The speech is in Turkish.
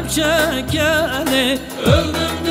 Öldüm çekeni Öldüm